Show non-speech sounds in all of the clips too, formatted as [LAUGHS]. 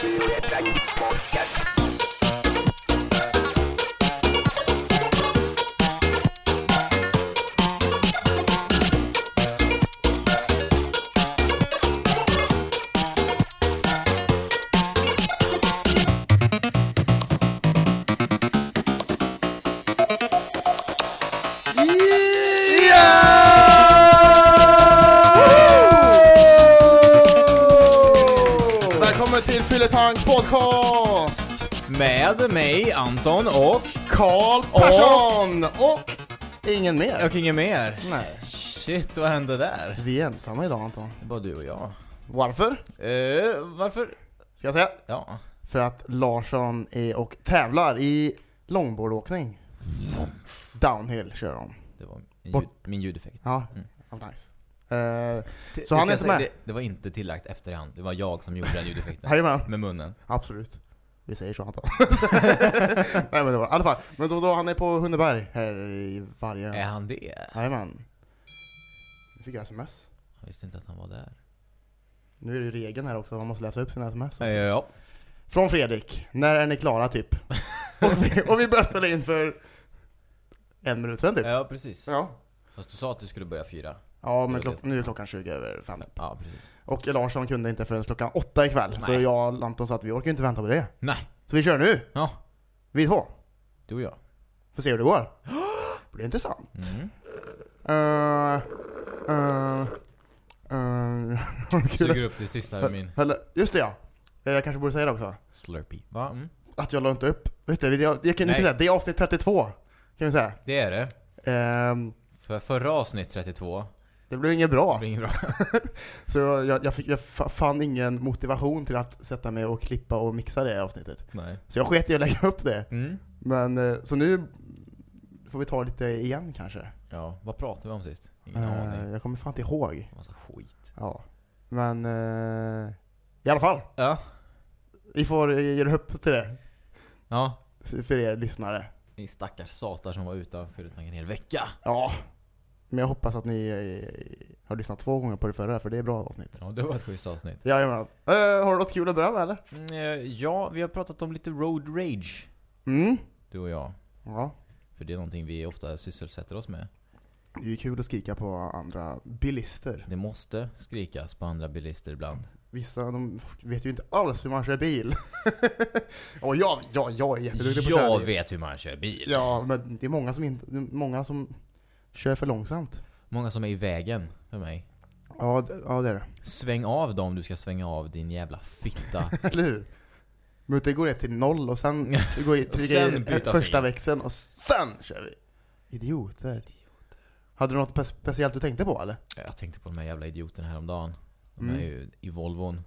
Välkommen ingen mer. Nej, Shit, vad hände där? vi är ensamma idag Anton. Det är bara du och jag. Varför? Eh, varför? Ska jag säga? Ja. För att Larsson är och tävlar i longboardåkning. Downhill kör de. Det var min, Bort- ljud, min ljudeffekt. Ja, Mm. oh, nice. Eh, T- Så han ska är jag inte säga, med? Det, det var inte tillagt efterhand. Det var jag som gjorde den ljudeffekten. [LAUGHS] Jajamän, med munnen. absolut. Vi säger så Anton. [LAUGHS] Nej men det var i alla fall. Men då, då han är på Hunneberg här i Vargön. Är han det? Jajamän. Nu fick jag sms. Jag visste inte att han var där. Nu är det regeln här också, man måste läsa upp sina sms. också. Eh, ja. Från Fredrik. När är ni klara typ? [LAUGHS] och, vi, och vi började spela in för en minut sedan typ. ja, precis. Ja. Fast du sa att du skulle börja fyra. Ja, men klock, nu är klockan 20 över fem. Ja, precis. Och Larsson kunde inte förrän klockan åtta ikväll. Så Nej. jag och Anton sa att vi orkar inte vänta på det. Nej. Så vi kör nu! Ja. Vi två. Du och jag. Får se hur det går. [GASPS] Det blir intressant. Mm. Uh, uh, uh, Suger upp det sista ur min just det ja. Eh, Jag kanske borde säga det också. slurpee. Va? Mm. Att jag la inte upp. Du, det, jag, jag kan Nej. inte säga, det är avsnitt 32. Kan vi säga. Det är det. Ehm, För förra avsnitt 32, det blev inget det bra. blir inget bra. [LAUGHS] Så jag, jag, fick, jag fa- fann ingen motivation till att sätta mig och klippa och mixa det avsnittet. Nej. Så jag sket i att lägga upp det. Mm. Men, eh, så nu får vi ta lite igen kanske. Ja, vad pratade vi om sist? Ingen Eh, aning. jag kommer fan inte ihåg. Det så skit. Ja. Men, eh, i alla fall. Ja. Vi får ge upp till det. Ja. För er lyssnare. Ni stackars satar som var utanför utan en hel vecka. Ja. Men jag hoppas att ni eh, har lyssnat två gånger på det förra, för det är bra avsnitt. Ja, det var ett schysst avsnitt. Jajamän. Uh, har du något kul att berätta eller? Mm, eh, ja, vi har pratat om lite road rage, Mm. du och jag. Ja. För det är någonting vi ofta sysselsätter oss med. Det är ju kul att skrika på andra bilister. Det måste skrikas på andra bilister ibland. Vissa de vet ju inte alls hur man kör bil. [LAUGHS] Och jag, jag, jag är jätteduktig på att köra Jag bil. vet hur man kör bil. Ja, men det är många som inte, många som kör för långsamt. Många som är i vägen för mig. Ja, ja det är det. Sväng av dem du ska svänga av din jävla fitta. [LAUGHS] Eller hur? Men det går ner till noll och sen går i, Och trycker sen i byta första fil. växeln och sen kör vi. Idioter. Hade du något spe- speciellt du tänkte på eller? Jag tänkte på de här jävla idioterna häromdagen. De Mm. är ju i Volvon.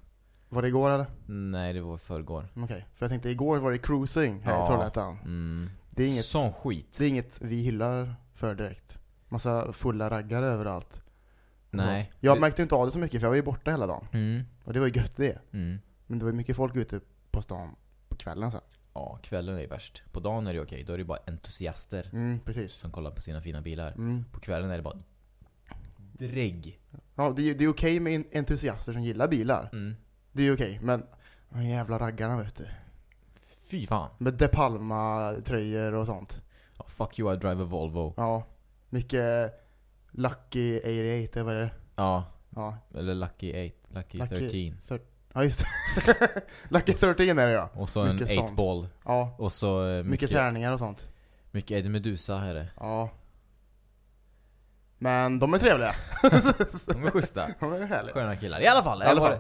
Var det igår eller? Nej, det var i förrgår. Okej, för jag tänkte igår var det cruising här i Ja. Trollhättan. Mm. Det är inget- Sån skit. Det är inget vi hyllar för direkt. Massa fulla raggare överallt. Nej. Jag Det- märkte inte av det så mycket för jag var ju borta hela dagen. Mm. Och det var ju gött det. Mm. Men det var ju mycket folk ute på stan på kvällen sen. Ja, kvällen är värst. På dagen är det okej, då är det bara entusiaster Mm, precis. som kollar på sina fina bilar. Mm. På kvällen är det bara drägg. Ja, det, är- det är okej med en- entusiaster som gillar bilar. Mm. Det är ju okej, men de jävla raggarna vet du. Fy fan. Med De Palma-tröjor och sånt. Ja, fuck you, I drive a Volvo. Ja. Mycket Lucky 88, eller vad är det? Ja, Ja, eller Lucky 8, Lucky, Lucky- 13. ja just. [LAUGHS] Lucky 13 är det ja. Och så en Mycket sånt. 8-ball. Ja, Och så eh, mycket, mycket, tärningar och sånt. mycket Eddie Medusa är det. Ja. Men de är trevliga. [LAUGHS] De är schyssta. [LAUGHS] De är härliga. Sköna killar. I alla fall. I alla fall.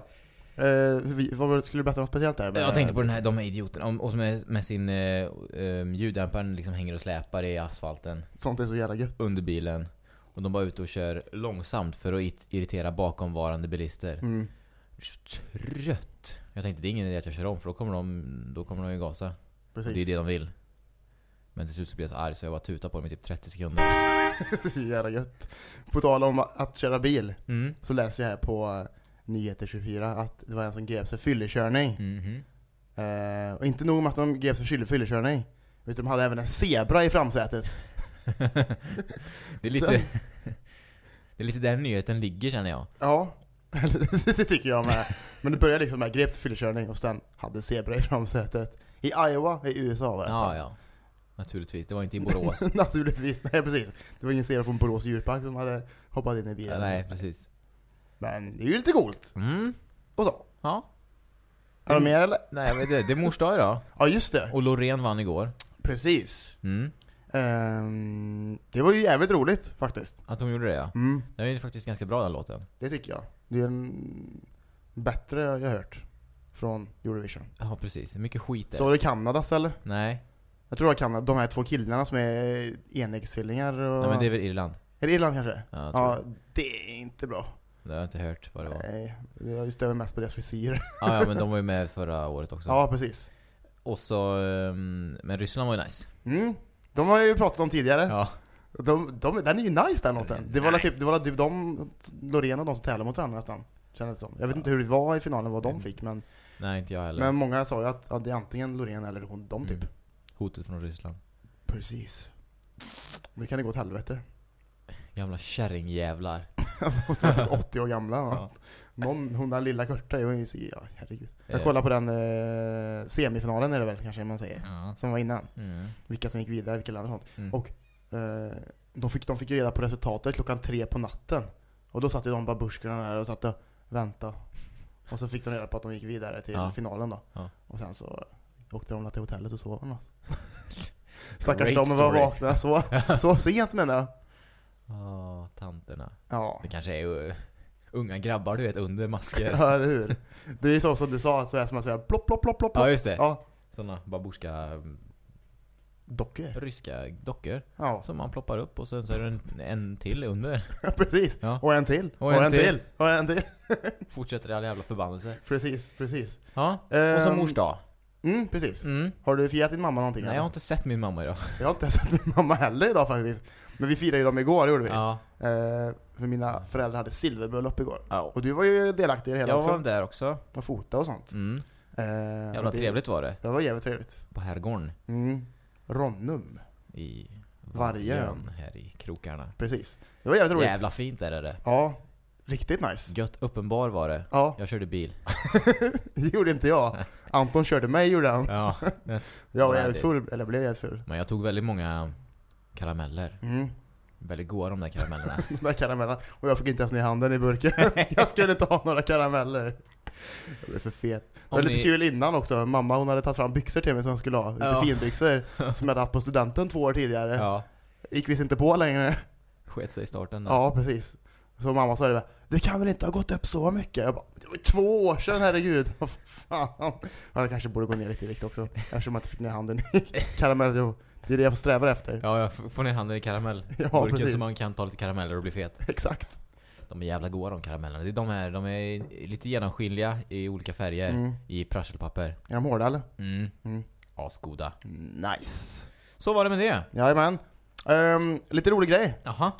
Vi, vad skulle du berätta något speciellt där? Jag tänkte på den här, de här idioterna. Om- Och med, med sin eh, eh, ljuddämparen liksom hänger och släpar i asfalten Sånt är så jävla gött. under bilen. Och de bara ute och kör långsamt för att it- irritera bakomvarande bilister. Mm. Jag så trött. Jag tänkte det är ingen idé att jag kör om för då kommer de, då kommer de ju gasa. Och Precis. det är det de vill. Men till slut så blev jag så arg så jag bara tutade på dem i typ 30 sekunder. [LAUGHS] så jävla gött. På tal om att köra bil, Mm. så läser jag här på eh, Nyheter 24 att det var en som greps för fyllekörning. Mhm. Eh, och inte nog med att de greps för fylle- fyllekörning, utan de hade även en zebra i framsätet. [LAUGHS] det är lite... [LAUGHS] det är lite där nyheten ligger känner jag. Ja, [LAUGHS] det tycker jag med. Men det började liksom med greps fyllekörning och sen hade zebra i framsätet. I Iowa i USA var det. Ja, ja. Naturligtvis. Det var inte i Borås. Naturligtvis, nej precis. Det var ingen zebra från Borås djurpark som hade hoppat in i Ja, bilen. Nej, precis. Men det är ju lite coolt. Mm. Och så. Ja. Har du mer eller? Nej, vet inte. Det är mors dag idag. [LAUGHS] Ja just det. Och Loreen vann igår. Precis. Mm. Ehm, det var ju jävligt roligt faktiskt. Att hon gjorde det, ja. Mm, Den är ju faktiskt ganska bra den låten. det tycker jag. Det är en bättre jag har hört från Eurovision. Ja, precis. Mycket skit där. Så var det Kanadas eller? Nej. Jag tror det var Kanada, de här två killarna som är enäggstvillingar och... Nej, men det är väl Irland. Är det Irland kanske? Ja, jag tror Ja, det. det är inte bra. Det har jag inte hört vad det var. Nej, jag stör mig mest på deras frisyr. Ja, ja, men de var ju med [LAUGHS] förra året också. Ja, precis. Och så, ehm, men Ryssland var ju nice. Mm. De har ju pratat om tidigare. Ja. De, de, den är ju nice den låten. Det var Nice. typ, det var typ de, Loreen och de som tävlade mot varandra nästan. Kändes som. Jag vet inte hur det var i finalen, vad de fick, men, Nej, inte jag heller. men många sa ju att ja, det är antingen Loreen eller hon, de typ. Mm. Hotet från Ryssland. Precis. Nu kan det gå åt helvete. Gamla kärringjävlar. [LAUGHS] Måste vara typ [LAUGHS] 80 år gamla. Ja. Någon, hon den lilla Kurta är ju ja herregud. Jag Eh. kollade på den eh, semifinalen är det väl kanske man säger. Ja. Som var innan. Mm. Vilka som gick vidare, vilka länder och sånt. Mm. Och eh, de, fick, de fick ju reda på resultatet klockan tre på natten. Och då satt ju de babushkorna där och satt och väntade. Och så fick de reda på att de gick vidare till Ja. finalen då. Ja. Och sen så åkte de till hotellet och sov eller något. [LAUGHS] Stackars de var vakna så, så sent menar jag. Ja, tanterna. Ja. Det kanske är uh, unga grabbar du vet, under masker. [LAUGHS] Ja, eller hur? Det är så som du sa, så är som att säga plopp, plopp, plopp, plopp. Ja, just det. Ja, Såna babusjka mm, dockor. ryska dockor Ja, som man ploppar upp och sen så är det en, en till under. [LAUGHS] precis. Ja. Och en till. Och en till. Och en till. [LAUGHS] Fortsätter all jävla förbannelse. Precis, precis. Ja, och så Ehm, mors dag. Mm, precis. Mm. Har du firat din mamma någonting? Nej, jag eller? har inte sett min mamma idag. Jag har inte sett min mamma heller idag faktiskt. Men vi firade ju dem igår, gjorde vi. Ja, Eh, för mina föräldrar hade silverbröllop igår. ja. Och du var ju delaktig i det hela Jag också. var där också. Och fota och sånt. Mm. Eh, Jävla det- trevligt var det. Det var jävligt trevligt. På herrgården Mm. Ronnum. i. Vargön här i krokarna. Precis. Det var jävligt roligt. Jävla fint där är det. Ja. Riktigt nice. Gött uppenbar var det. Ja, Jag körde bil. [LAUGHS] det gjorde inte jag. Anton körde mig gjorde han. Ja. [LAUGHS] Jag var jävligt full, eller blev jävligt full. Men jag tog väldigt många karameller. Mm. Väldigt goda de där karamellerna. [LAUGHS] De där karamellerna. Och jag fick inte ens ner handen i burken. [LAUGHS] jag skulle inte ha några karameller. Jag blev för fet. Det var Om lite ni- kul innan också. Mamma hon hade tagit fram byxor till mig som jag skulle ha. Lite Ja. finbyxor. Som jag hade haft på studenten två år tidigare. Ja. Gick visst inte på längre. Sket sig i starten där. Ja, precis. Så mamma sa det bara, det kan väl inte ha gått upp så mycket? Jag bara, det var två år sedan, herregud. [LAUGHS] Vad fan. Jag kanske borde gå ner lite i vikt också. Eftersom jag inte fick ner handen i [LAUGHS] karamell. Det är det jag strävar efter. Ja, jag får ner handen i karamell. [LAUGHS] Ja, precis. så man kan ta lite karameller och bli fet. Exakt. De är jävla goda de karamellerna. Det är de här, de är lite genomskinliga i olika färger. Mm. I prasselpapper. Är de hårda eller? Mm. Mm. Asgoda. Nice. Så var det med det. Jajamän. Um, lite rolig grej. Jaha.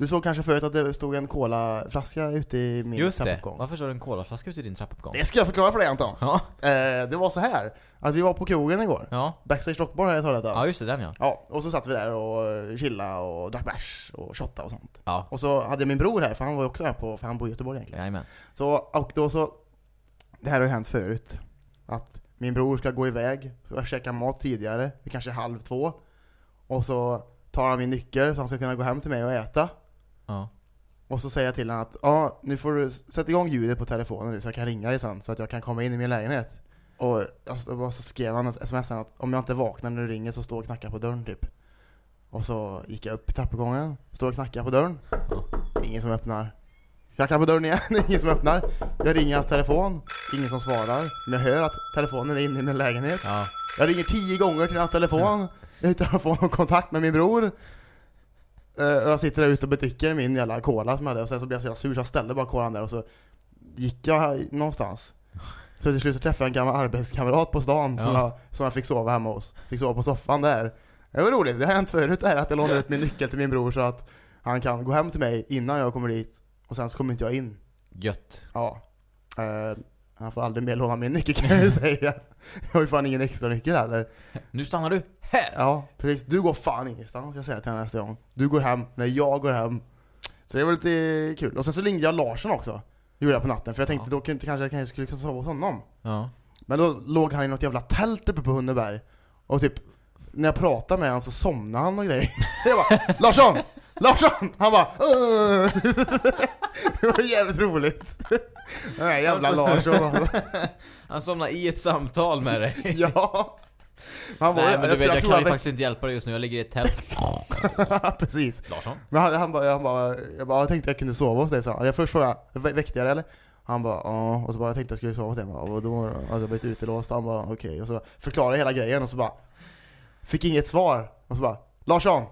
Du såg kanske förut att det stod en colaflaska ute i min Just det. trappuppgång. Varför står det en colaflaska ute i din trappuppgång? Det ska jag förklara för dig Anton. Ja. Eh, det var så här att vi var på krogen igår. Ja. Backstage Rockbar här i Trollhättan. Ja, just det. Den ja. Ja, och så satt vi där och chilla och drack bärs och shotta och sånt. Ja. Och så hade jag min bror här, för han var ju också här på, för han bor i Göteborg egentligen. Jajamän. Så, och då så, det här har ju hänt förut. Att min bror ska gå iväg, så jag käkar mat tidigare, det kanske är halv två. Och så tar han min nyckel så han ska kunna gå hem till mig och äta. Ja. Och så säger jag till honom att ja, nu får du sätta igång ljudet på telefonen nu så jag kan ringa dig sen så att jag kan komma in i min lägenhet. Och så skrev han sms att om jag inte vaknar när du ringer så står och knackar på dörren typ. Och så gick jag upp i trappuppgången, står och knackar på dörren. Ingen som öppnar. Knackar på dörren igen, [LAUGHS] ingen som öppnar. Jag ringer hans telefon, ingen som svarar. Men jag hör att telefonen är inne i min lägenhet. Ja. Jag ringer tio gånger till hans telefon utan att få någon kontakt med min bror. Eh, jag sitter där ute och bedricker min jävla cola som jag hade och sen så blev jag så jävla sur så jag ställde bara kolan där och så gick jag någonstans. Så till slut så träffade jag en gammal arbetskamrat på stan som, Ja. jag, som jag fick sova hemma hos. Fick sova på soffan där. Det var roligt, det har hänt förut det här att jag lånade ut min nyckel till min bror så att han kan gå hem till mig innan jag kommer dit och sen så kommer inte jag in. Gött. Ja. Eh, han får aldrig mer låna min nyckel kan jag ju [LAUGHS] säga. Jag har ju fan ingen extra nyckel heller. Nu stannar du här! Ja, precis. Du går fan ingenstans ska jag säga till henne nästa gång. Du går hem när jag går hem. Så det var lite kul. Och sen så ringde jag Larsson också. Gjorde jag på natten, för jag tänkte Ja. då kunde, kanske jag kanske skulle kunna sova hos honom. Ja. Men då låg han i något jävla tält uppe på Hunneberg. Och typ, när jag pratade med honom så somnade han och grejer. [LAUGHS] Jag bara, Larsson! Larsson! Han bara! [LAUGHS] Det var jävligt roligt. Den här jävla Alltså- Larsson. Han somnade i ett samtal med dig. Ja. Han var, Nej men du vet, jag, tror kan ju faktiskt inte hjälpa dig just nu, jag ligger i ett tält. [LAUGHS] Precis. Larsson? Men han, han bara, han bara, jag bara, jag tänkte jag kunde sova hos dig sa han. Jag först frågade, "Vä- väckte jag dig eller? Han bara, ja. Och så bara, jag tänkte jag skulle sova hos dig. Jag och då hade jag blivit utelåst. Han bara, okej. Och så förklarade jag hela grejen och så bara, fick inget svar. Och så bara, Larsson!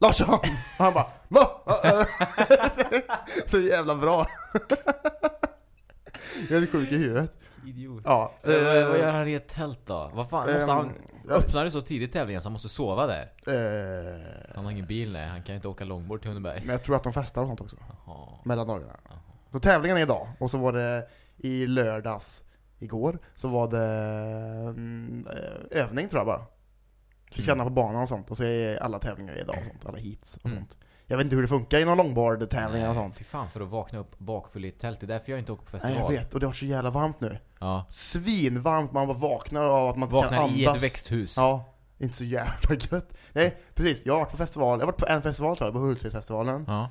Larsson! Och han bara, va? [LAUGHS] så jävla bra. jag är sjuk i huvudet. Idiot. Ja. Eh, vad, eh, gör han i ett tält då? Vad fan, måste ehm, han... ja, Öppnar det så tidigt tävlingen så han måste sova där? eh, Han har ingen bil nej, han kan inte åka långbord till Hunneberg. Men jag tror att de festar och sånt också. Jaha. Mellan dagarna. Jaha. Så tävlingen är idag, och så var det i lördags, igår, så var det mm, eh, övning tror jag bara. Så känna på banan och sånt, och så är alla tävlingar idag och sånt, alla heats och Mm. sånt. Jag vet inte hur det funkar i någon longboard-tävling och Nej, sånt. Fy fan för att vakna upp bakfull i ett tält, det är därför jag inte åker på Nej festival. jag vet, och det var så jävla varmt nu. Ja. Svinvarmt, man bara vaknar av att man inte kan Vaknar andas. i ett växthus. Ja, inte så jävla gött. Nej, precis. Jag har varit på festival, jag har varit på en festival tror jag, på Hultsfredsfestivalen. Ja.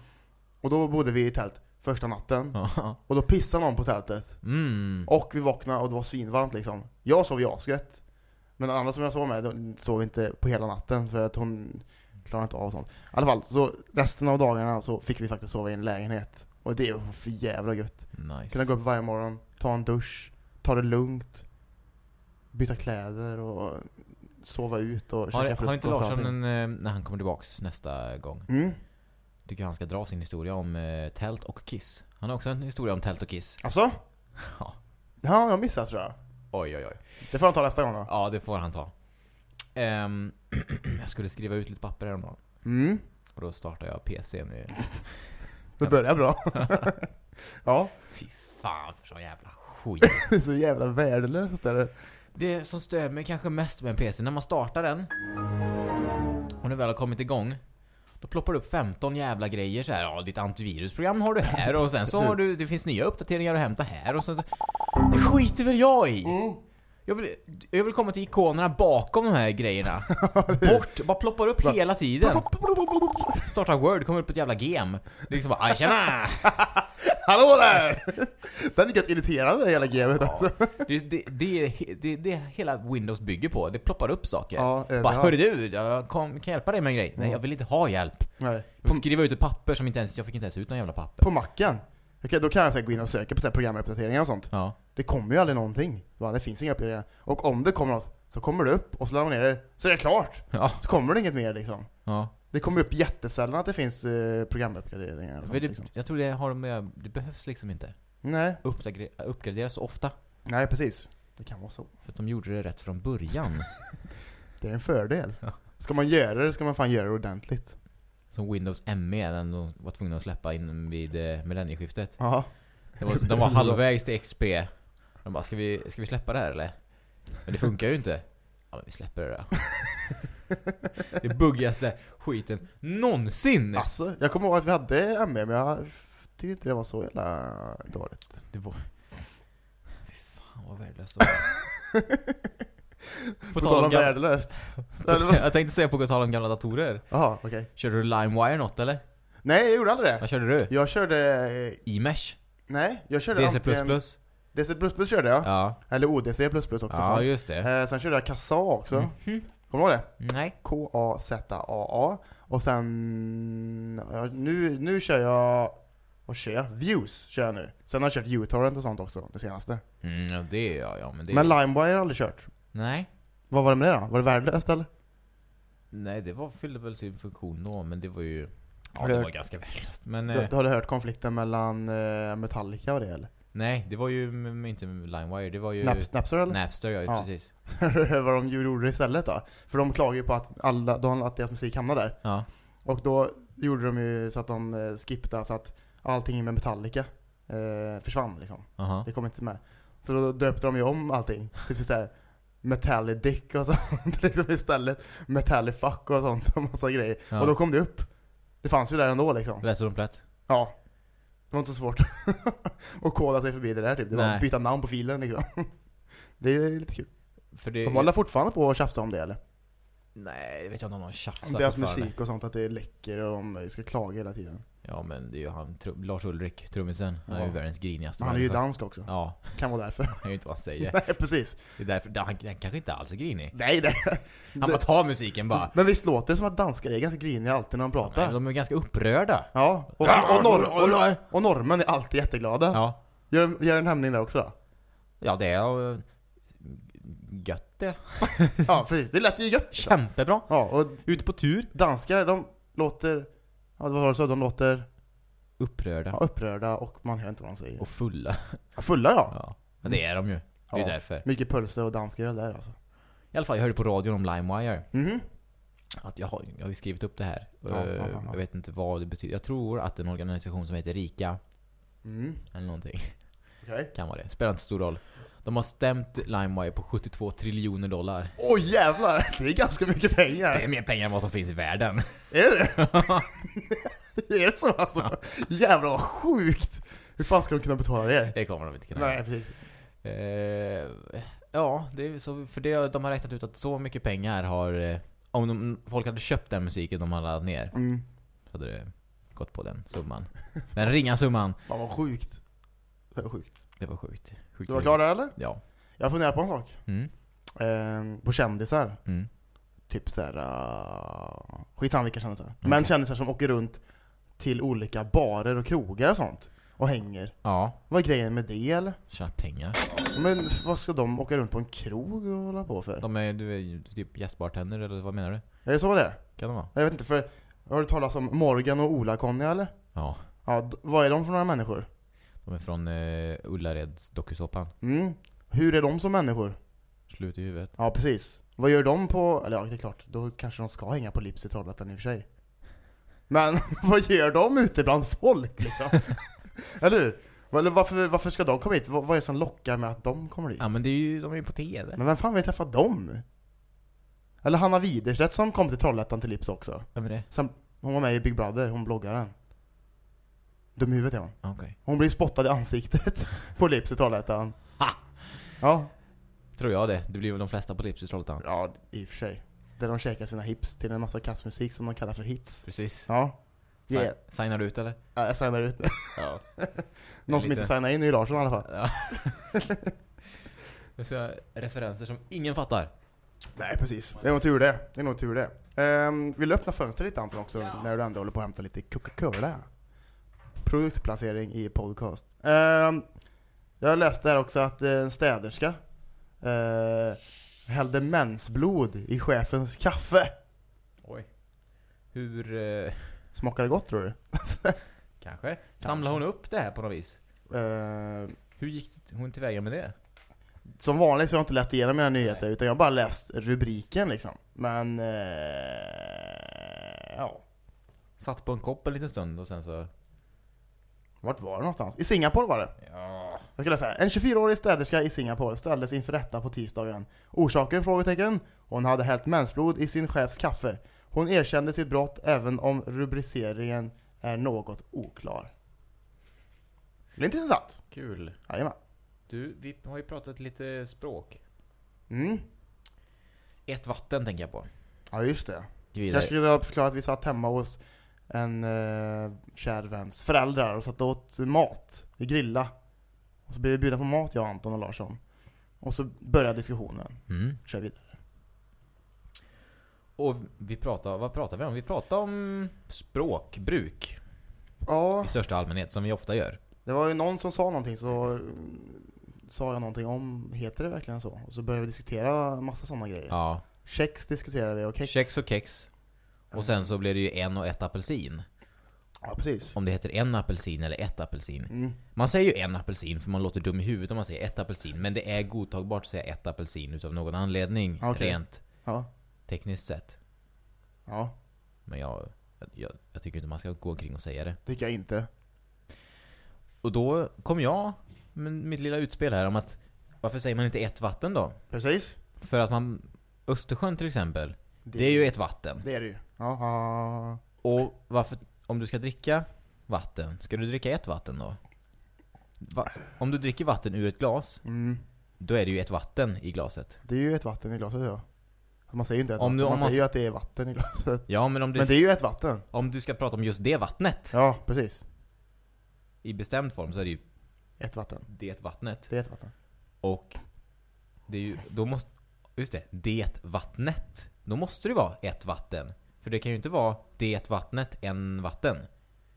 Och då bodde vi i tält första natten. Ja. Och då pissade någon på tältet. Mm. Och vi vaknade och det var svinvarmt liksom. Jag sov ju asgött. Men andra som jag sov med, de sov inte på hela natten för att hon klarade inte av sånt. I alla fall, så resten av dagarna så fick vi faktiskt sova i en lägenhet. Och det var för jävla gött. Nice. Kunna gå upp varje morgon, ta en dusch, ta det lugnt, byta kläder och sova ut och Har, käka har frukost inte och Larsson en, eh, när han kommer tillbaks nästa gång, Mm. tycker han ska dra sin historia om eh, tält och kiss. Han har också en historia om tält och kiss. Alltså? [LAUGHS] Ja. Ja, jag har missat tror jag. Oj oj oj. Det får han ta nästa gång då. Ja, det får han ta. Ehm, [CLEARS THROAT] jag skulle skriva ut lite papper häromdagen. Mm. Och då startade jag PCn i... Det börjar bra. [LAUGHS] ja, Fy fan för så jävla skit. det [LAUGHS] är så jävla värdelöst är det. Det som stör mig kanske mest med en PC, när man startar den och den väl har kommit igång då ploppar det upp 15 jävla grejer så här. Ja, ditt antivirusprogram har du här och sen så har du, det finns nya uppdateringar att hämta här och sen så... Det skiter väl jag i! Mm. Jag vill, jag vill komma till ikonerna bakom de här grejerna. [LAUGHS] Bort! Bara ploppar upp hela tiden. Starta Word, kommer upp ett jävla gem. Det är liksom bara, "Aj, tjena! [LAUGHS] Hallå där! Sen är det irriterande hela gamet alltså. Det, det, det, är- det, det hela Windows bygger på. Det ploppar upp saker. Ja, Bara, hörru du, jag kom, kan jag hjälpa dig med en grej? Nej, jag vill inte ha hjälp. Nej. Jag vill skriva ut ett papper som inte ens, jag fick inte ens ut någon jävla papper. på macken. Okej, då kan jag så här gå in och söka på programuppdateringar och sånt. Ja. Det kommer ju aldrig någonting. Va, Det finns inga uppdateringar. Och om det kommer något, så kommer det upp och så laddar man ner det, så är det klart. Ja. Så kommer det inget mer liksom. Ja. Det kommer upp jättesällan att det finns eh, programuppgraderingar Men sånt, det, liksom. jag tror det har med, det behövs liksom inte. Nej, Uppgradera, uppgraderas så ofta. nej precis. Det kan vara så. För att de gjorde det rätt från början. [LAUGHS] Det är en fördel. Ja. Ska man göra det, ska man fan göra det ordentligt. Som Windows ME, den de var tvungna att släppa in vid eh, millennieskiftet. Ja. Det var, de var [LAUGHS] halvvägs till XP. De bara, ska vi, ska vi släppa det här eller? Men det funkar ju inte. Ja men vi släpper det då. [LAUGHS] Det buggigaste skiten någonsin! Alltså, jag kommer ihåg att vi hade men jag tyckte inte det var så jävla dåligt. Det var... Fy fan vad värdelöst det var. [LAUGHS] På tal om värdelöst. [LAUGHS] Jag tänkte säga på tal om gamla datorer. Jaha, okej. Körde du LimeWire något eller? Nej, jag gjorde aldrig det. Vad körde du? Jag körde... E-mesh? Nej, jag körde DC++? antingen... DC++ körde jag. Ja. Eller ODC++ också Ja, fanns. just det. Eh, sen körde jag Kassa också. Mhm. Kommer du ihåg det? Nej. K-A-Z-A-A. Och sen... Ja, nu, nu kör jag... Vad kör jag? Views kör jag nu. Sen har jag kört uTorrent och sånt också, det senaste. Mm, ja, det är jag, ja. Men det Men LimeWire har jag aldrig kört. Nej. Vad var det med det då? Var det värdelöst eller? Nej, det var, fyllde väl sin funktion då, men det var ju... Ja, Har du det var hört- ganska värdelöst. Men... Du, Eh, du har du hört konflikten mellan eh, Metallica och det eller? Nej, det var ju inte LimeWire, det var ju... Naps, Napster eller? Napster, ja, Ja. precis. [LAUGHS] vad de gjorde istället då? För de klagar ju på att, alla, de, att deras musik hamnar där. Ja. Och då gjorde de ju så att de eh, skippade så att allting med Metallica eh, försvann liksom. Aha. Det kom inte med. Så då döpte de ju om allting. Typ såhär Metallic och [LAUGHS] sånt liksom istället. Metallifuck och sånt och massa grejer. Ja. Och då kom det upp. Det fanns ju där ändå liksom. Lätt som plätt. Ja. Var inte så svårt [LAUGHS] att koda sig förbi det där typ. Det var Nej. att byta namn på filen liksom. [LAUGHS] Det är lite kul. För det... De håller fortfarande på att tjafsa om det eller? Nej, det vet jag inte om de Om tjafsar deras fortfarande. musik och sånt, att det läcker och de ska klaga hela tiden. Ja, men det är ju han, trum, Lars Ulrik, trummisen. Han är ju Ja. världens grinigaste Han är ju människa. dansk också. Ja, Kan vara därför. det är ju inte vad han säger. [LAUGHS] Nej precis. Det är därför, han, han kanske inte alls är grinig. Nej det... Han bara tar musiken bara. Men visst låter det som att danskar är ganska griniga alltid när de pratar? De är ganska upprörda. Ja, och, och, norr, och, och norrmän är alltid jätteglada. Ja. Gör, gör en hämning där också då. Ja, det är gött det. [LAUGHS] Ja precis, det lät ju gött. Kämpebra. Ja, och Ute på tur. danskar de låter, ja vad var det så? De låter Upprörda. ja, upprörda och man hör inte vad de säger. Och fulla. Ja, Fulla ja. Ja. Men det är de ju. Det är Ja. därför. Mycket pölse och dansk öl där alltså. I alla fall, jag hörde på radion om LimeWire. Mhm. Att jag har, jag har ju skrivit upp det här. Ja, Eh, ja, ja. Jag vet inte vad det betyder. Jag tror att en organisation som heter RIKA, Mm. eller någonting, Okej. kan vara det. Spelar inte stor roll. De har stämt LimeWire på 72 triljoner dollar. Oj jävlar! Det är ganska mycket pengar. Det är mer pengar än vad som finns i världen. Är det? [LAUGHS] är det så alltså? Jävlar vad sjukt! Hur fan ska de kunna betala det? Det kommer de inte kunna Nej precis. Eh, ja, det är så, för det, de har räknat ut att så mycket pengar har... eh, Om de, folk hade köpt den musiken de hade laddat ner, Mm. så hade det gått på den summan. Den ringa summan. Fan vad sjukt. Det var sjukt. Det var sjukt. Sjukt Du var klar där eller? Ja. Jag funderar på en sak. Mm. Eh, på kändisar. Mm. Typ såhär... Uh, skitsamma vilka kändisar. Men Okej. kändisar som åker runt till olika barer och krogar och sånt. Och hänger. Ja, Vad är grejen med det eller? tjäna pengar. Men vad ska de åka runt på en krog och hålla på för? De är, du är ju typ gästbartender eller vad menar du? Är det så det är? Kan de vara? Jag vet inte för... Har du talat om Morgan och Ola-Conny eller? Ja. Ja, vad är de för några människor? De är från uh, Ullareds dokusåpan. Mm. Hur är de som människor? Slut i huvudet. Ja, precis. Vad gör de på... Eller ja, det är klart. Då kanske de ska hänga på Lips i Trollhättan i och för sig. Men [LAUGHS] vad gör de ute bland folk liksom? [LAUGHS] eller hur? Eller varför, varför ska de komma hit? Vad, vad är det som lockar med att de kommer dit? Ja men det är ju, de är ju på TV. Men vem fan vill träffa dem? Eller Hanna Widerstedt som kom till Trollhättan till Lips också. Vem är det? Sen, hon var med i Big Brother, hon bloggaren. Dum i huvudet är hon. Okej. Hon blev spottad i ansiktet [LAUGHS] på Lips i Trollhättan. Ha! Ja, Tror jag det. Det blir väl de flesta på Lips i Trollhättan. ja i och för sig. Där de käkar sina hips till en massa kassmusik som de kallar för hits. Precis. Ja. Yeah. Signar du ut eller? Ja, jag signar ut. Ja. [LAUGHS] Någon som lite- inte signar in är Larsson i alla fall. ja. [LAUGHS] Det är referenser som ingen fattar. Nej precis, det är nog tur det. Det är nog tur det. Ehm, vill du öppna fönstret lite Anton också? Ja. När du ändå håller på att hämta lite Coca-Cola. Produktplacering i podcast. Ehm, jag läste här också att eh, en städerska uh, hällde mensblod i chefens kaffe. Oj. Hur... Eh, Smakar det gott tror du? [LAUGHS] kanske? Samlar hon upp det här på något vis? Ehm, Hur gick hon tillväga med det? som vanligt så har jag inte läst igenom mina nyheter Nej. utan jag har bara läst rubriken liksom. Men... eh, ja. Satt på en kopp en liten stund och sen så... Vart var det någonstans? I Singapore var det. Ja... Jag läsa här. En 24-årig städerska i Singapore ställdes inför rätta på tisdagen. Orsaken? Frågetecken. Hon hade hällt mensblod i sin chefs kaffe. Hon erkände sitt brott även om rubriceringen är något oklar. Det är inte intressant. Kul. Jajamän. Du, vi har ju pratat lite språk. Mm. Ett vatten tänker jag på. Ja just det. Kanske skulle jag förklara att vi satt hemma hos en uh, kär väns föräldrar och satt och åt mat. Vi grilla. Och så blev vi bjudna på mat jag, Anton och Larsson. Och så började diskussionen. Mm. Kör vidare. Och vi pratar, vad pratar vi om? Vi pratar om språkbruk Ja. i största allmänhet, som vi ofta gör. Det var ju någon som sa någonting så mm, sa jag någonting om, heter det verkligen så? Och så började vi diskutera massa sådana grejer. Ja. Kex diskuterade vi och kex. Kex och kex. Och sen så blir det ju en och ett apelsin. Ja, precis. Om det heter en apelsin eller ett apelsin. Mm. Man säger ju en apelsin för man låter dum i huvudet om man säger ett apelsin. Men det är godtagbart att säga ett apelsin utav någon anledning. Okej. Rent Ja. tekniskt sett. Ja, Men jag, jag, jag tycker inte man ska gå omkring och säga det. tycker jag inte. Och då kom jag med mitt lilla utspel här om att varför säger man inte ett vatten då? Precis. För att man Östersjön till exempel, det är ju ett vatten. Det är det ju. Ja. Och varför, om du ska dricka vatten, ska du dricka ett vatten då? Va? Om du dricker vatten ur ett glas, Mm. då är det ju ett vatten i glaset. Det är ju ett vatten i glaset ja. Man säger ju inte ett Om du- om man man säger ju att det är vatten i glaset. Ja, men om du, Men det är ju ett vatten. om du ska prata om just det vattnet Ja, precis. i bestämd form så är det ju Ett vatten. det vattnet. Det vatten. Och det är ju, då måste, just det, det vattnet. Då måste det vara ett vatten. För det kan ju inte vara det vattnet, en vatten.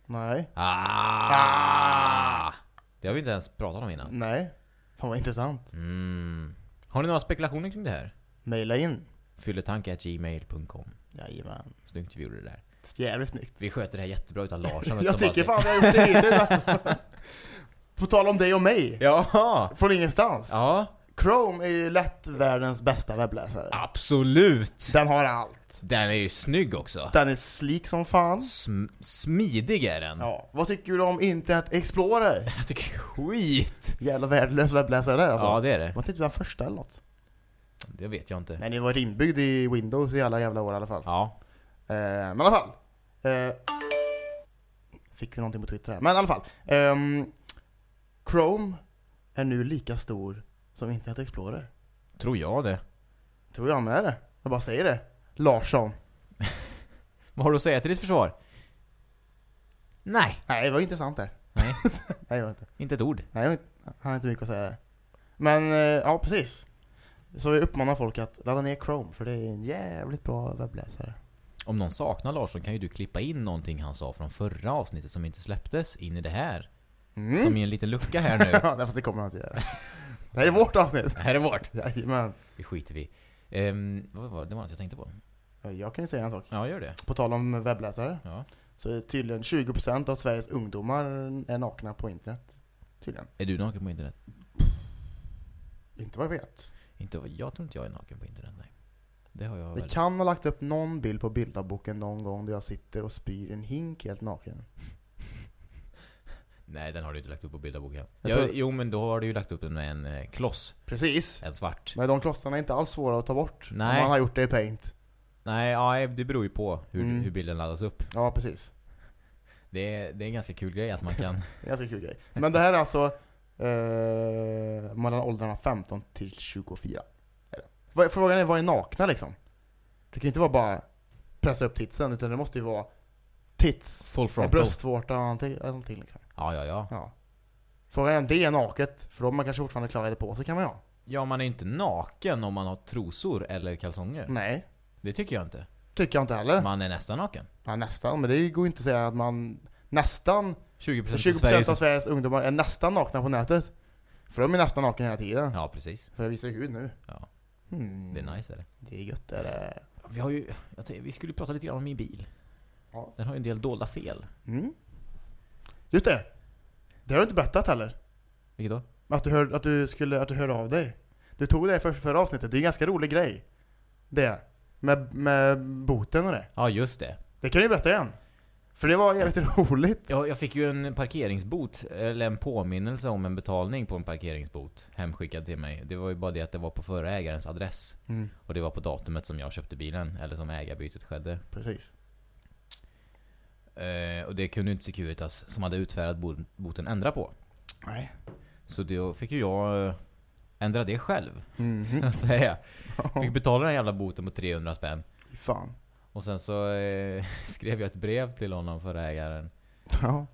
Nej. Ah! Det har vi inte ens pratat om innan. Nej. Fan vad intressant. Mm. Har ni några spekulationer kring det här? Maila in. Fylletanke.gmail.com Jajamän. Snyggt vi gjorde det där. Jävligt snyggt. Vi sköter det här jättebra utan Larsson. [LAUGHS] Jag tycker fan vi har gjort det hittills. [LAUGHS] På tal om dig och mig. Jaha! Från ingenstans. Ja, Chrome är ju lätt världens bästa webbläsare. absolut! Den har allt. Den är ju snygg också. Den är slik som fan. Sm smidig är den. Ja. Vad tycker du om Internet Explorer? [LAUGHS] Jag tycker skit! Jävla värdelös webbläsare där alltså. Ja, det är det. Var inte den första eller något? Det vet jag inte. Nej, det var inbyggd i Windows i alla jävla år i alla fall. Ja. Eh, men i alla fall. Eh, fick vi någonting på Twitter här. Men i alla fall. ehm, Chrome är nu lika stor som Internet Explorer. Tror jag det. Tror jag med det. Jag bara säger det. Larsson. [LAUGHS] Vad har du att säga till ditt försvar? Nej. Nej, det var intressant där. Nej, [LAUGHS] Nej, det var inte. inte ett ord. Nej, jag har inte mycket att säga där. Men, eh, ja precis. Så vi uppmanar folk att ladda ner Chrome, för det är en jävligt bra webbläsare. Om någon saknar Larsson kan ju du klippa in någonting han sa från förra avsnittet som inte släpptes in i det här. Mm. Som i en liten lucka här nu. [LAUGHS] ja, fast det kommer han inte göra. Det här är vårt avsnitt. Det här är vårt. Jajamän. Det skiter vi um, Vad var det? Det var något jag tänkte på. Jag kan ju säga en sak. Ja, gör det. På tal om webbläsare. Ja. Så är tydligen 20% av Sveriges ungdomar är nakna på internet. Tydligen. Är du naken på internet? Inte vad jag vet. Inte, jag tror inte jag är naken på internet, nej. Det har jag Vi väl. kan ha lagt upp någon bild på bildarboken någon gång där jag sitter och spyr en hink helt naken. Nej, den har du inte lagt upp på bildarboken. Jag Ja, tror- Jo, men då har du ju lagt upp den med en eh, kloss. Precis. En svart. Men de klossarna är inte alls svåra att ta bort. Nej. Om man har gjort det i Paint. Nej, ja, det beror ju på hur, Mm. hur bilden laddas upp. Ja, precis. Det är, det är en ganska kul grej att man kan... Det är en ganska kul grej. Men det här är alltså eh, mellan åldrarna 15 till 24. Är det. Vad- Frågan är, vad är nakna liksom? Det kan ju inte vara bara pressa upp titsen, utan det måste ju vara tits, Full frontal. bröstvårta och allting, allting liksom. Ja, ja, ja. Ja. Frågan är om det är naket, för då har man kanske fortfarande kläder på sig kan man ju ha. Ja, man är inte naken om man har trosor eller kalsonger. Nej, Det tycker jag inte. tycker jag inte heller. Man är nästan naken. Ja, nästan, men det går ju inte att säga att man nästan 20% 20% av Sveriges... av Sveriges ungdomar är nästan nakna på nätet. För de är nästan nakna hela tiden. Ja, precis. För jag visar ju hud nu. Ja. Hmm. Det är nice är det. Det är gött det är det. Vi har ju... Jag tänkte, vi skulle prata lite grann om min bil. Ja. Den har ju en del dolda fel. Mm. Just det! Det har du inte berättat heller. Vilket då? Att du, hör, att du skulle, att du hörde av dig. Du tog det för, förra avsnittet, det är en ganska rolig grej. Det. Med, med boten och det. Ja, just det. Det kan du berätta igen. För det var jävligt [LAUGHS] roligt. Jag, jag fick ju en parkeringsbot, eller en påminnelse om en betalning på en parkeringsbot hemskickad till mig. Det var ju bara det att det var på förra ägarens adress. Mm, Och det var på datumet som jag köpte bilen, eller som ägarbytet skedde. precis. Eh, och det kunde inte Securitas, som hade utfärdat bot- boten, ändra på. Nej. Så då fick ju jag eh, ändra det själv, Mhm. [LAUGHS] att säga. Fick betala den jävla boten på 300 spänn. Fan. Och sen så eh, [LAUGHS] skrev jag ett brev till honom, förra ägaren. Ja.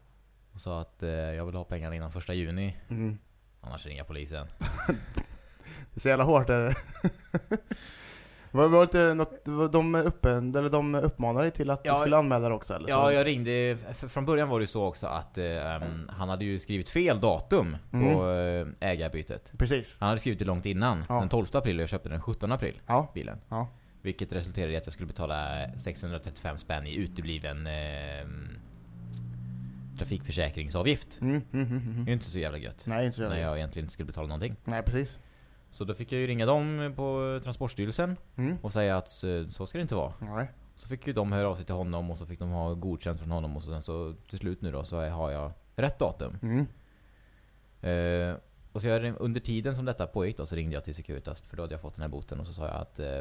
Och sa att eh, jag vill ha pengarna innan första juni. Mm. Annars ringer jag polisen. [LAUGHS] Det är så jävla hårt är det. Var, var det inte något, de, uppe, eller de uppmanade dig till att Ja. du skulle anmäla det också eller? Ja, så? jag ringde, från början var det så också att ehm, han hade ju skrivit fel datum på eh, ägarbytet. Precis. Han hade skrivit det långt innan, Ja. den 12 april och jag köpte den 17 april, Ja. bilen. Ja. Vilket resulterade i att jag skulle betala 635 spänn i utebliven eh, trafikförsäkringsavgift. Mm, mm, mm, Det är mm. ju inte så jävla gött. Nej, inte så När jävla jag egentligen inte skulle betala någonting. Nej, precis. Så då fick jag ju ringa dem på Transportstyrelsen Mm. och säga att så ska det inte vara. Nej. Så fick ju de höra av sig till honom och så fick de ha godkänt från honom och så sen så till slut nu då så har jag rätt datum. Mm. Eh, och så jag, under tiden som detta pågick då så ringde jag till Securitas för då hade jag fått den här boten och så sa jag att eh,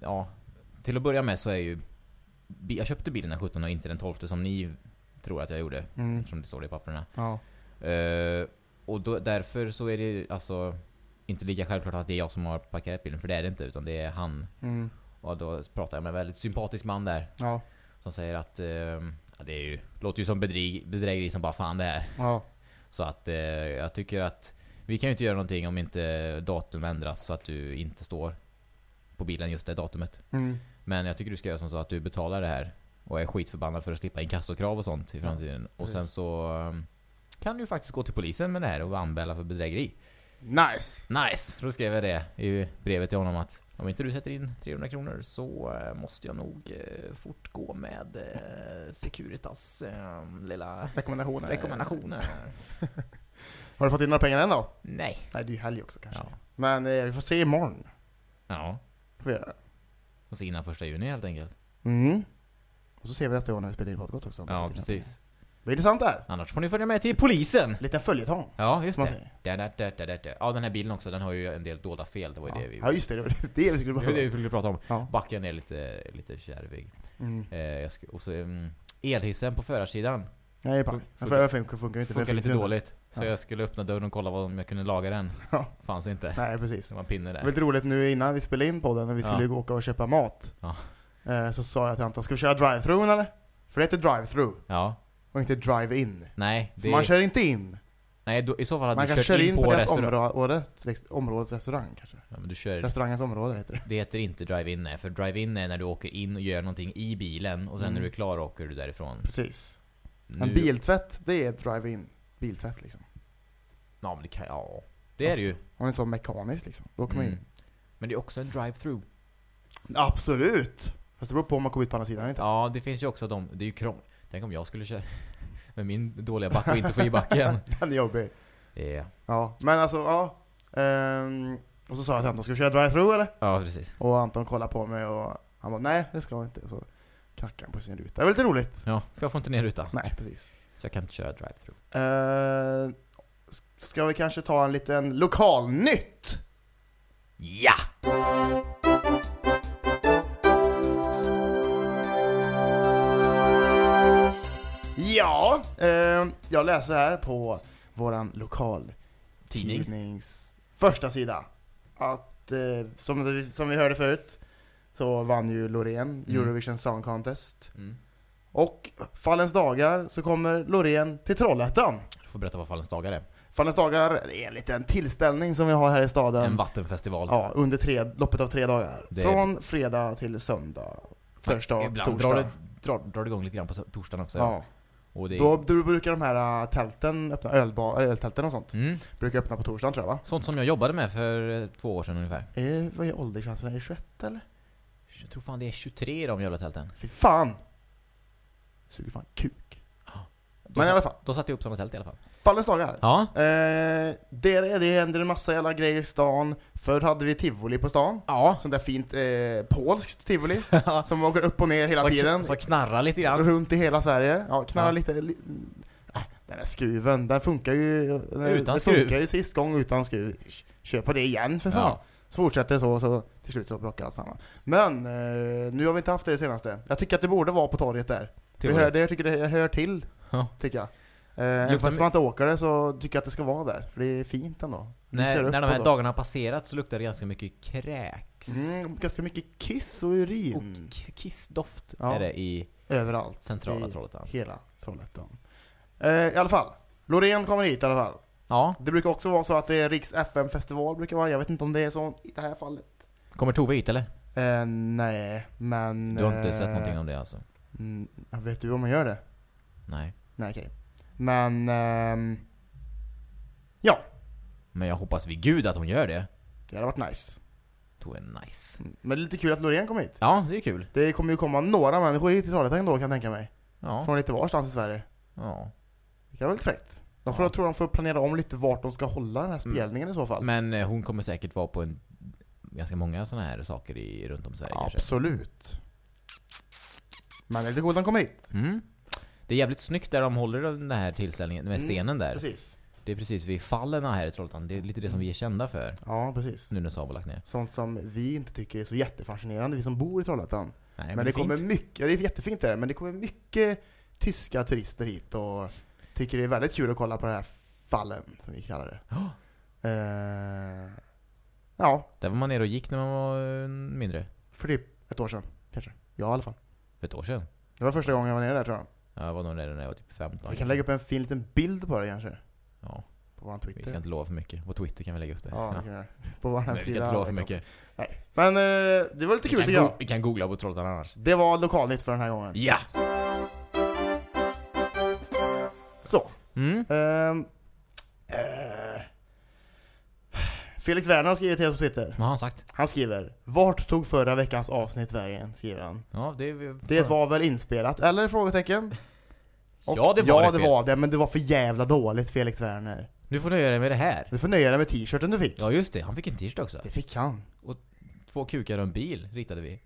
ja, till att börja med så är ju jag köpte bilen den 17 och inte den 12 som ni tror att jag gjorde. Mm. Eftersom det står i papperna. Ja. Eh, och då, därför så är det alltså inte lika självklart att det är jag som har parkerat bilen, för det är det inte, utan det är han. Mm. Och då pratar jag med en väldigt sympatisk man där, Ja. som säger att eh, ja, det är ju, låter ju som bedräg, bedrägeri som bara fan det här. Ja. Så att eh, jag tycker att vi kan ju inte göra någonting om inte datum ändras så att du inte står på bilen just det datumet. Mm. Men jag tycker du ska göra som så att du betalar det här och är skitförbannad för att slippa inkassokrav och sånt i framtiden. och precis. sen så um, kan du ju faktiskt gå till polisen med det här och anmäla för bedrägeri. Nice! Nice! Då skrev jag det i brevet till honom att om inte du sätter in 300 kronor så eh, måste jag nog eh, fortgå med eh, Securitas lilla Rekommendationer. rekommendationer. [LAUGHS] Har du fått in några pengar än då? Nej. Nej, det är ju helg också kanske. Ja. Men eh, vi får se imorgon. Ja. Får vi göra. Och så innan första juni helt enkelt. Mm. Och så ser vi nästa gång när vi spelar in podcast också. Ja, precis. Det blir intressant där. Annars får ni följa med till polisen. Liten följetong. Ja, just det. Da, da, da, da, da. Ja, den här bilen också, den har ju en del dolda fel. Det var ju det vi... Ja, just det. Det var det vi skulle det prata det om. vi skulle prata om. Ja. Backen är lite, lite kärvig. Mm. Eh, ska, och så mm, elhissen på förarsidan Nej, fan. Fun- Den förra funkar, funkar inte. Funkar lite dåligt. Så Ja. jag skulle öppna dörren och kolla om jag kunde laga den. Ja. Fanns inte. Nej, precis. Det var en pinne Det där. lite roligt nu innan vi spelade in podden, när vi skulle Ja. gå åka och köpa mat. Ja. Eh, så sa jag till Anton, ska vi köra drive-through eller? För det heter drive-through, Ja. Och inte drive-in. Nej, För det... Man kör inte in. Nej, då, i så fall hade Man du kört kör in, in på, på deras område, områdets restaurang kanske. Ja, men du kör... Restaurangens område heter det. Det heter inte drive-in nej, för drive-in är när du åker in och gör någonting i bilen och sen Mm. när du är klar åker du därifrån. Precis. Nu- En biltvätt, det är drive-in. Biltvätt liksom. Ja, men det kan... Ja. Det är det ju. Om det är så mekaniskt liksom. Då åker man Mm. in. Men det är också en drive-through. Absolut! Fast det beror på om man kommer ut på andra sidan eller inte. Ja, det finns ju också de... Det är ju krång... Tänk om jag skulle köra [LAUGHS] med min dåliga back och inte få i backen. [LAUGHS] Den är jobbig. Ja, Ja, men alltså ja. Ehm, och så sa jag till Anton, ska vi köra drive-through eller? ja precis. Och Anton kollade på mig och han bara, nej det ska vi inte. Och så knackade han på sin ruta. Det var lite roligt. Ja, för jag får inte ner rutan. Nej, precis. Så jag kan inte köra drive-through. Uh, ska vi kanske ta en liten lokalnytt? Ja! Ja, ehm, jag läser här på våran lokal Tidning. tidnings första sida att eh, som, vi- som vi hörde förut så vann ju Loreen Mm. Eurovision Song Contest. Mm. Och fallens dagar så kommer Loreen till Trollhättan. Du får berätta vad Fallens dagar är. Fallens dagar är en liten tillställning som vi har här i staden. En vattenfestival. Ja, under tre, loppet av tre dagar. Det är- Från fredag till söndag. Första och Ibland torsdag. drar det, drar, drar det igång lite grann på torsdagen också. ja. Och är, Då, brukar de här äh, tälten öppna, ölba, öltälten och sånt, mm, brukar öppna på torsdagen tror jag va? sånt som jag jobbade med för eh, två år sedan ungefär. Är vad är åldersgränsen? Är det 21 eller? Jag tror fan det är 23 i de jävla tälten. Fy fan! Suger fan kuk. Då, Men i alla fall, Då satte jag upp samma tält i alla fall. Fallens dagar. Ja. Eh, det, det händer en massa jävla grejer i stan. Förr hade vi tivoli på stan. Ja. Sånt där fint eh, polskt tivoli. [LAUGHS] som åker upp och ner hela så, tiden. Så knarrar lite grann. Runt i hela Sverige. Ja, knarrar Ja. lite. Li, den där skruven, den funkar ju... Den, Utan den skruv. funkar ju sist gång utan skruv. Kör på det igen för fan. Ja. Så fortsätter det så, så till slut så bråkar allt samman. Men, eh, nu har vi inte haft det, det senaste. Jag tycker att det borde vara på torget där. Hör, det, jag tycker det hör till, Ja. tycker jag. Eh, fast man inte åker det så tycker jag att det ska vara där. För det är fint ändå. När, när de här dagarna har passerat så luktar det ganska mycket kräks. Mm, ganska mycket kiss och urin. Och kissdoft Ja. är det i Överallt. centrala I Trollhättan. Hela Trollhättan. Eh, I alla fall. Loreen kommer hit i alla fall. Ja. Det brukar också vara så att det är Riks FM-festival brukar vara. Jag vet inte om det är så i det här fallet. Kommer Tove hit eller? Eh, nej, men... Du har inte eh, sett någonting om det alltså? Mm, vet du om man gör det? Nej. Nej, okej. Men... ehm, ja, Men jag hoppas vid gud att hon gör det. det hade varit nice. Tove är nice. Mm, Men det är lite kul att Loreen kom hit. Ja, det är kul. Det kommer ju komma några människor hit till Trollhättan då kan jag tänka mig. Ja. Från lite varstans i Sverige. ja. Det kan vara lite fräckt. De får, Ja. Jag tror de får planera om lite vart de ska hålla den här Mm. spelningen i så fall. Men eh, hon kommer säkert vara på en ganska många sådana här saker i, runt om Sverige kanske. Absolut. Men det är lite coolt att de kommer hit. Mm. Det är jävligt snyggt där de håller den här tillställningen, med Mm, scenen där. Precis. Det är precis vid fallen här i Trollhättan. Det är lite det som vi är kända för. Ja, precis. Nu när Saab har lagt ner. Sånt som vi inte tycker är så jättefascinerande, vi som bor i Trollhättan. Nej, men, det fint. kommer mycket, ja, det är jättefint där, men det kommer mycket tyska turister hit och tycker det är väldigt kul att kolla på det här fallen, som vi kallar det. Ja. Eh, ja, Där var man nere och gick när man var eh, mindre. för typ ett år sedan kanske. Ja, i alla fall. För ett år sedan. Det var första gången jag var nere där tror jag. Ja, jag var nog nere när jag var typ 15. Vi kan lägga upp en fin liten bild på det kanske. Ja, På vår vi ska Twitter. inte lova för mycket. På Twitter kan vi lägga upp det. Ja, det kan vi. På vår Nej, vi hemsida. ska inte lova för jag. mycket. Nej. Men eh, det var lite kul tycker jag. vi kan googla på Trollhättan annars. Det var lokalnytt för den här gången. Ja! Så. Mm. ehm, eh, Felix Werner har skrivit till oss på Twitter. Vad har han sagt? Han skriver Vart tog förra veckans avsnitt vägen? Skriver han. Ja, det... är- Det var väl inspelat, eller? Frågetecken? Och- Ja, det var ja, det, Fel. var det, men det var för jävla dåligt Felix Werner. Du får nöja dig med det här. Du får nöja dig med t-shirten du fick. Ja, just det. Han fick en t-shirt också. Det fick han. Två kukar och en bil ritade vi.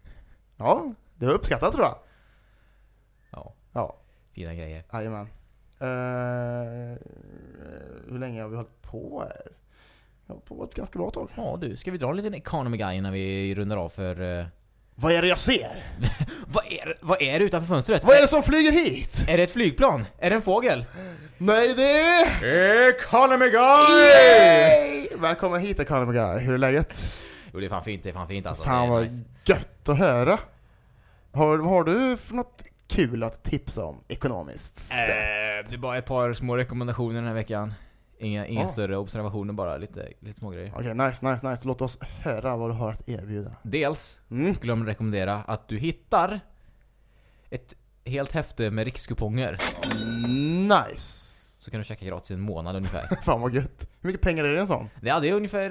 Ja, det var uppskattat tror jag. Ja, Ja, fina grejer. jajamän. Uh, hur länge har vi hållit på här? På ett ganska bra tag. Ja du, ska vi dra en liten economy guy innan vi rundar av för... eh, Vad är det jag ser? [LAUGHS] Vad är, vad är det utanför fönstret? Vad är det som flyger hit? Är det ett flygplan? Är det en fågel? Nej, det är... Economy guy! Yay! Välkommen hit Economy Guy, hur är läget? Jo det är fan fint, det är fan fint alltså. Fan det är vad nice. gött att höra. Har, har du för något kul att tipsa om ekonomiskt sett? Eh, det är bara ett par små rekommendationer den här veckan. Inga, inga Ja. större observationer bara, lite, lite små grejer. Okej, nice, nice, nice. Låt oss höra vad du har att erbjuda. Dels Mm. skulle jag rekommendera att du hittar ett helt häfte med rikskuponger. Nice. Så kan du käka gratis i en månad ungefär. [LAUGHS] Fan vad gött. Hur mycket pengar är det en sån? ja, det är ungefär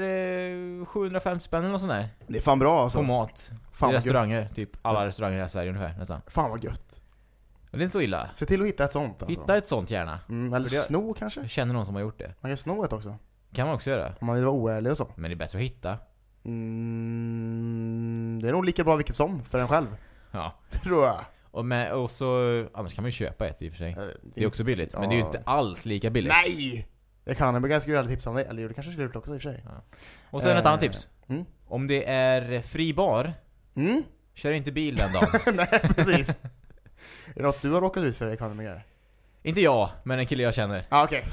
eh, 750 spänn eller sånt där. Det är fan bra alltså. På mat. Fan I vad, gött. restauranger. Typ alla restauranger i Sverige ungefär nästan. fan vad gött. Men det är inte så illa. Se till att hitta ett sånt alltså. Hitta ett sånt gärna. Mm, eller För det- sno kanske? Jag känner någon som har gjort det. Man kan sno ett också. kan man också göra. Om man vill vara oärlig och så. Men det är bättre att hitta. Mm, det är nog lika bra vilket som, för en själv. Ja. [LAUGHS] Tror jag. Och, med, och så, annars kan man ju köpa ett i och för sig. Eh, Det är också billigt, men det är ju inte alls lika billigt. Nej! Jag kan men jag skulle aldrig tipsa om det. Eller jo, det kanske skulle gjort också i och för sig. Och sen ett Eh, annat tips. mm. Om det är fri bar, Mm? kör inte bil den dagen. [LAUGHS] Nej, precis. [LAUGHS] är det något du har råkat ut för Economy Guy? inte jag, men en kille jag känner. Ja, ah, okej.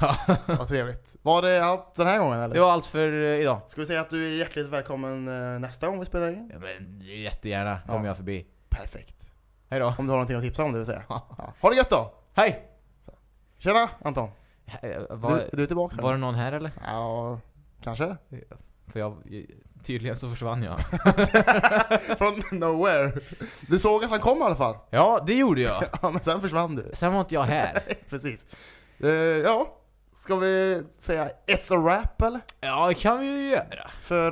Vad trevligt. Var det allt den här gången eller? Det var allt för eh, idag. Ska vi säga att du är hjärtligt välkommen eh, nästa gång vi spelar in? Ja, men jättegärna kommer Ja. jag förbi. Perfekt. Hej då. Om du har någonting att tipsa om det vill säga. Ja. Ha det gött då! Hej! Tjena Anton! Eh, Var, Du, du är tillbaka? var det någon här eller? Ja, kanske? För jag, tydligen så försvann jag. [LAUGHS] Från nowhere. Du såg att han kom i alla fall. Ja, det gjorde jag. [LAUGHS] Ja, men sen försvann du. Sen var inte jag här. [LAUGHS] Precis. Eh, ja, ska vi säga it's a wrap eller? Ja, det kan vi ju göra. För,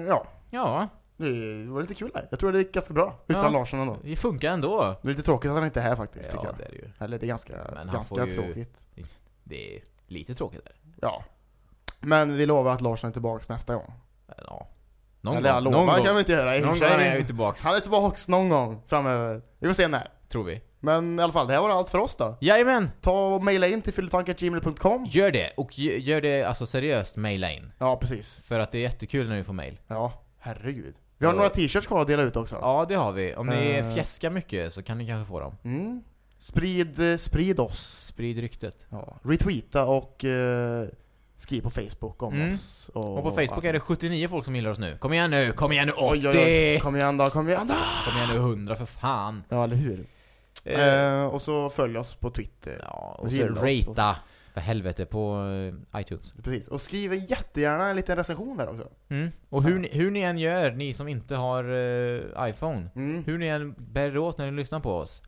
eh, ja, Ja, det var lite kul här. Jag tror det gick ganska bra, utan Ja. Larsson ändå. det funkar ändå. Det är lite tråkigt att han inte är här faktiskt, tycker Ja, jag. det är det ju. Eller det är ganska, Men ganska får ju- tråkigt. Det är lite tråkigt där. Ja. Men vi lovar att Larsson är tillbaks nästa gång. Ja. Någon Eller gång. någon gång. kan vi inte göra i Någon gång är ju tillbaks. Han är tillbaks någon gång framöver. Vi får se när. Tror vi. Men i alla fall, det här var allt för oss då. Jajamän! Ta och mejla in till fylletankargmail.com. Gör det. Och gö- gör det alltså seriöst, mejla in. Ja, precis. För att det är jättekul när vi får mejl. Ja, herregud. Vi har Ja. några t-shirts kvar att dela ut också. Ja, det har vi. Om ni Eh. fjäskar mycket så kan ni kanske få dem. Mm. Sprid, eh, sprid oss. Sprid ryktet. Ja. Retweeta och eh, skriv på Facebook om Mm. oss. Och på Facebook alltså. är det 79 folk som gillar oss nu. Kom igen nu, kom igen nu 80! Oj, oj, oj. Kom igen då, kom igen då! Kom igen nu 100 för fan. Ja, eller hur? Eh, Eh, och så följ oss på Twitter. ja, och och så ratea för helvete på eh, iTunes. Precis. Och skriv jättegärna en liten recension där också. Mm. Och hur, ni- hur ni än gör, ni som inte har eh, iPhone. Mm. Hur ni än bär åt när ni lyssnar på oss.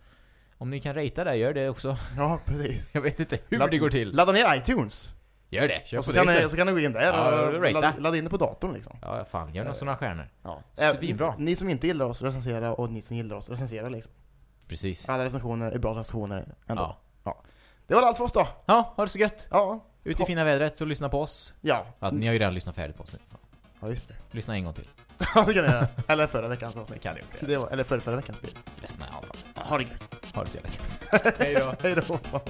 Om ni kan ratea det, gör det också. Ja, precis. [LAUGHS] Jag vet inte hur Ladd- det går till. Ladda ner iTunes. Gör det, kör Och på så det kan, ni, istället. så kan ni gå in där Ja, och ladda, ladda in det på datorn liksom. Ja, fan, gör några sådana stjärnor. Ja. Svinbra. Ni som inte gillar oss, recensera och ni som gillar oss, recensera liksom. Precis. Alla recensioner är bra recensioner ändå. Ja. Det var allt för oss då. Ja, ha det så gött. Ja. Ut i fina vädret och lyssna på oss. Ja. Ja, ni har ju redan lyssnat färdigt på oss nu. Ja. Ja, just det. Lyssna en gång till. Ja, det kan ni göra. Eller förra veckans avsnitt. kan ni också Det var, eller förra, förra veckans. Lyssna i alla fall. Ha det gött. Ha det så jävla kul. [LAUGHS] Hej då. Hej då.